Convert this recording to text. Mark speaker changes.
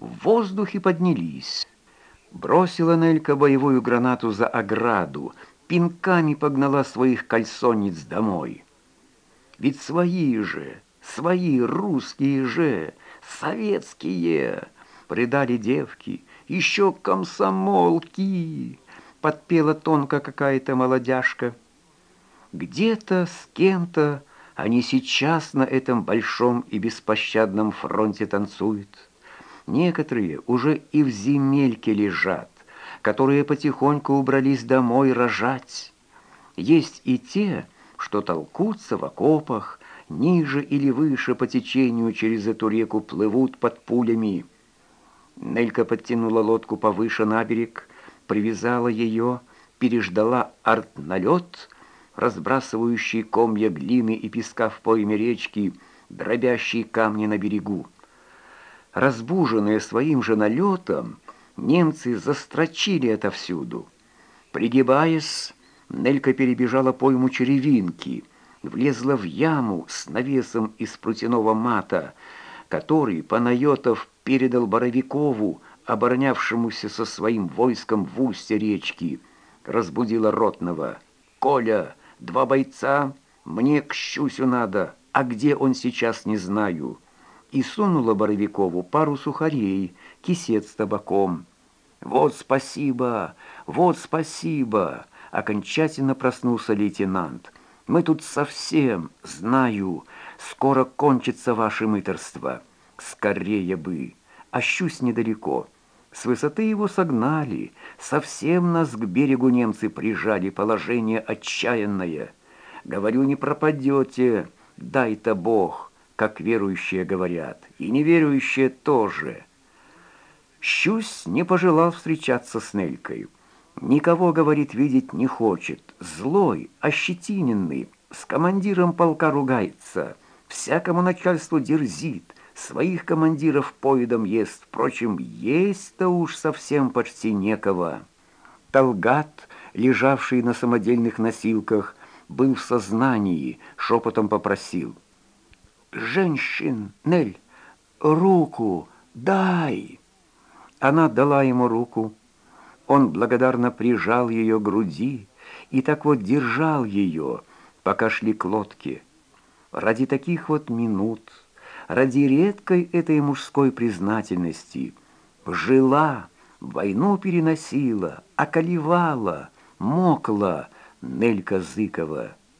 Speaker 1: в воздухе поднялись. Бросила Нелька боевую гранату за ограду, пинками погнала своих кальсонниц домой. Ведь свои же, свои русские же, советские, предали девки, еще комсомолки, подпела тонко какая-то молодяжка. Где-то с кем-то они сейчас на этом большом и беспощадном фронте танцуют. Некоторые уже и в земельке лежат, которые потихоньку убрались домой рожать. Есть и те, что толкутся в окопах, ниже или выше по течению через эту реку плывут под пулями. Нелька подтянула лодку повыше на берег, привязала ее, переждала артналет, разбрасывающий комья глины и песка в пойме речки, дробящие камни на берегу. Разбуженные своим же налетом, немцы застрочили отовсюду. Пригибаясь, Нелька перебежала пойму черевинки, влезла в яму с навесом из прутяного мата, который Панайотов передал Боровикову, оборонявшемуся со своим войском в устье речки, разбудила ротного. «Коля, два бойца, мне к Щусю надо, а где он сейчас, не знаю» и сунула Боровикову пару сухарей, кисет с табаком. «Вот спасибо! Вот спасибо!» Окончательно проснулся лейтенант. «Мы тут совсем, знаю, скоро кончится ваше мыторство. Скорее бы! Ощусь недалеко». С высоты его согнали, совсем нас к берегу немцы прижали, положение отчаянное. Говорю, не пропадете, дай-то Бог» как верующие говорят, и неверующие тоже. Щусь не пожелал встречаться с Нелькой. Никого, говорит, видеть не хочет. Злой, ощетиненный, с командиром полка ругается, всякому начальству дерзит, своих командиров поедом ест. Впрочем, есть-то уж совсем почти некого. Талгат, лежавший на самодельных носилках, был в сознании, шепотом попросил — женщин, Нель, руку дай!» Она дала ему руку. Он благодарно прижал ее к груди и так вот держал ее, пока шли к лодке. Ради таких вот минут, ради редкой этой мужской признательности, жила, войну переносила, околевала, мокла Нелька Зыкова.